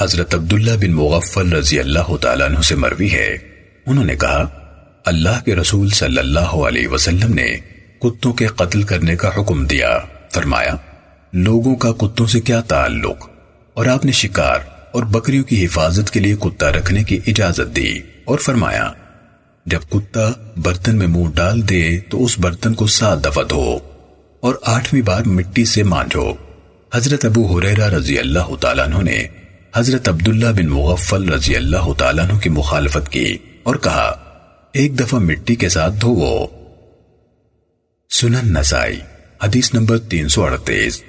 حضرت عبداللہ بن مغفل رضی اللہ تعالیٰ عنہ سے مروی ہے۔ انہوں نے کہا، اللہ کے رسول صلی اللہ علیہ وسلم نے کتوں کے قتل کرنے کا حکم دیا۔ فرمایا، لوگوں کا کتوں سے کیا تعلق؟ اور آپ نے شکار اور بکریوں کی حفاظت کے لیے کتا رکھنے کی اجازت دی۔ اور فرمایا، جب کتا برتن میں منہ ڈال دے تو اس برتن کو سات دفعہ دھو اور آٹھویں بار مٹی سے مانجو حضرت ابو حریرہ رضی اللہ تعالیٰ عنہ نے حضرت عبداللہ بن مغفل رضی اللہ تعالیٰ عنہ کی مخالفت کی اور کہا، ایک دفعہ مٹی کے ساتھ دھوو۔ سنن نسائی، حدیث نمبر تین سو اڑتیس۔